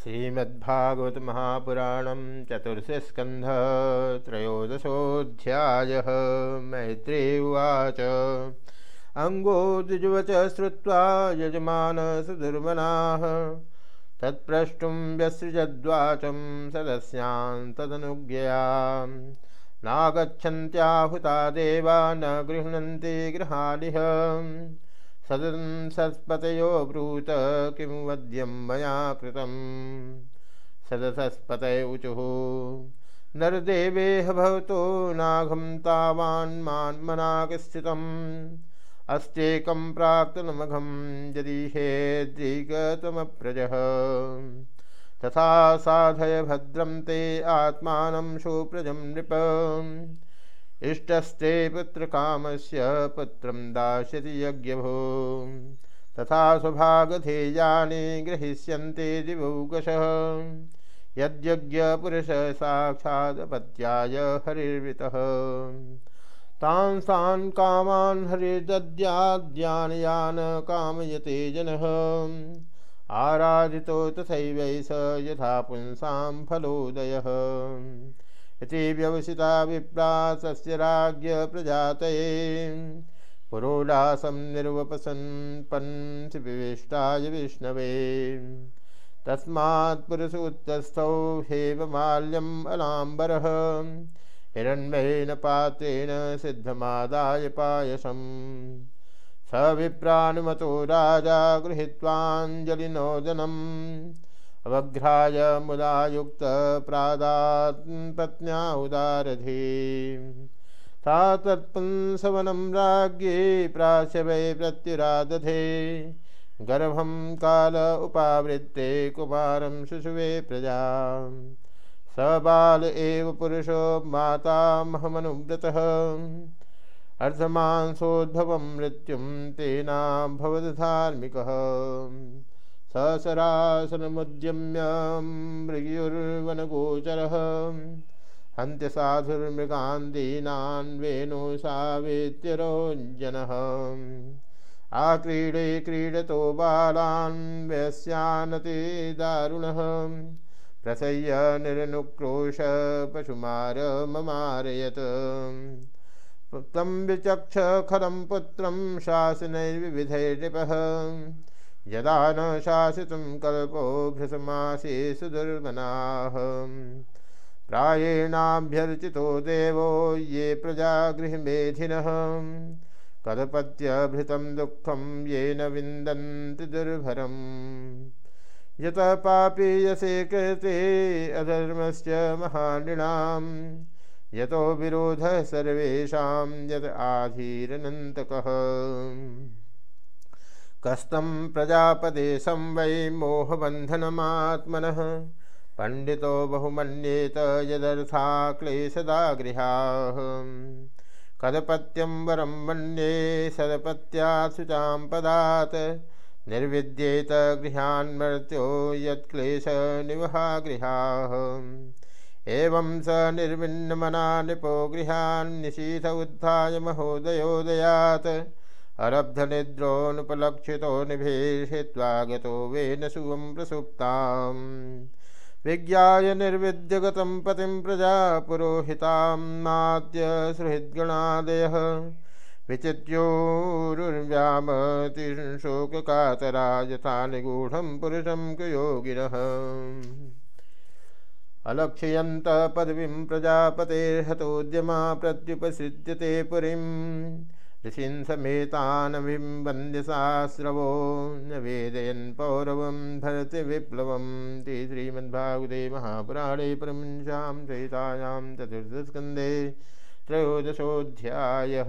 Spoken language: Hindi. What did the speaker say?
श्रीमद्भागवत महापुराण चतुर्थ स्कंध त्रयोदशोध्याय मैत्री उवाच अंगो श्रुवा यजमान सुदुर्मनाः तत्प्रष्टुं व्यसृजद्वाचं सदस्यान् तदनुज्ञया। नागच्छन्त्याहुता देवा न गृह्णन्ति गृहालिह। सदसस्पतयो ब्रूत किं वद्यं मया कृतं सदसस्पतय ऊचुः। नरदेवेह भवतो नाघं तावान्मान्मनागस्थितम् अस्त्येकं प्राक्तनमघं यदि हेद्रिगतमप्रजः तथा साधय भद्रं ते आत्मानं सुप्रजं नृप। इष्टस्ते पुत्रकामस्य पुत्रं दास्यति यज्ञभो। तथा स्वभागधेयानि ग्रहीष्यन्ते दिवौकशः। यद्यज्ञपुरुषः साक्षादपत्याय हरिर्वृतः। तान् सान् कामान् हरिर्दद्याद्यान् यान् कामयते जनः। आराधितो तथैवैष यथा पुंसां फलोदयः। इति व्यवसिता विप्रा तस्य राज्ञ प्रजातये। पुरोल्लासं निर्वपसन् पन्सि विविष्टाय विष्णवे। तस्मात् पुरुषोत्तस्थौ हेममाल्यम् अलाम्बरः। हिरण्मयेन पात्रेण सिद्धमादाय पायसम्। स विप्रानुमतो राजा गृहीत्वाञ्जलिनोदनम्। अवघ्राय मुदा युक्त प्रादात्पत्न्या उदारधी। सा तत्पुंसवनं राज्ञे प्राशवै प्रत्युरादधे। गर्भं काल उपावृत्ते कुमारं शिशुवे प्रजा। स बाल एव पुरुषो मातामहमनुव्रतः अर्धमांसोद्भवं मृत्युं ससरासनमुद्यम्य मृगुर्वनगोचरः हन्त्य साधुर्मृगान्दीनान् वेणु सावेत्यरोञ्जनः आक्रीडे क्रीडतो बालान् व्यस्यानति दारुणः। प्रसय्य निरनुक्रोश पशुमारममारयत् तं विचक्ष खलं पुत्रं शासनैर्विविधैर्नृपः। यदा न शासितुं कल्पो भृशमासे सुदुर्मनाः प्रायेणाभ्यर्चितो देवो ये प्रजागृहमेधिनः। कदपत्यभृतं दुःखं येन विन्दन्ति दुर्भरम्। यत पापी यसे कृते अधर्मस्य महानृणां यतो विरोधः सर्वेषां यत् आधीरनन्तकः। कस्तं प्रजापदेशं वै मोहबन्धनमात्मनः। पण्डितो बहुमन्येत यदर्था क्लेशदा गृहाः कदपत्यं वरं मन्ये सदपत्याशुचां पदात् निर्विद्येत गृहान्मर्त्यो यत्क्लेशनिवहा गृहाः एवं स निर्विन्नमना नृपो गृहान्निशीथ उत्थाय महोदयोदयात्। अरब्धनिद्रोनुपलक्षितो निभेषित्वा गतो वेन सुवं प्रसुप्ताम्। विज्ञाय निर्विद्यगतं पतिं प्रजा पुरोहितां नाद्य विचित्योरुर्व्यामतिशोककातरा यथा निगूढं पुरुषं कुयोगिनः। अलक्ष्यन्त पदवीं प्रजापतेर्हतोद्यमा प्रत्युपसृज्यते पुरीम्। ऋषीन् समेतानभिं वन्द्यशास्त्रवो न वेदयन् पौरवं भरति विप्लवं। ते श्रीमद्भागवते महापुराणे प्रमुञ्चां चयितायां चतुर्थस्कन्धे त्रयोदशोऽध्यायः।